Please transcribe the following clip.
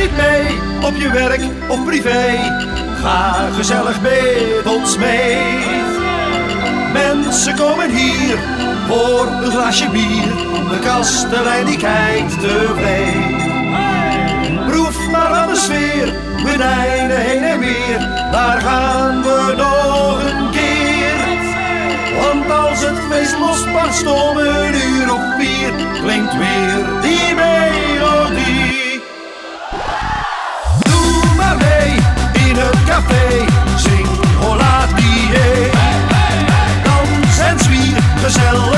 niet mee op je werk of privé? Ga gezellig met ons mee. Mensen komen hier voor een glaasje bier. De kastelein die kijkt tevreden. Proef maar van de sfeer, we deinen heen en weer. Daar gaan we nog een keer. Want als het feest losbarst om een uur of vier, klinkt weer. gezellig.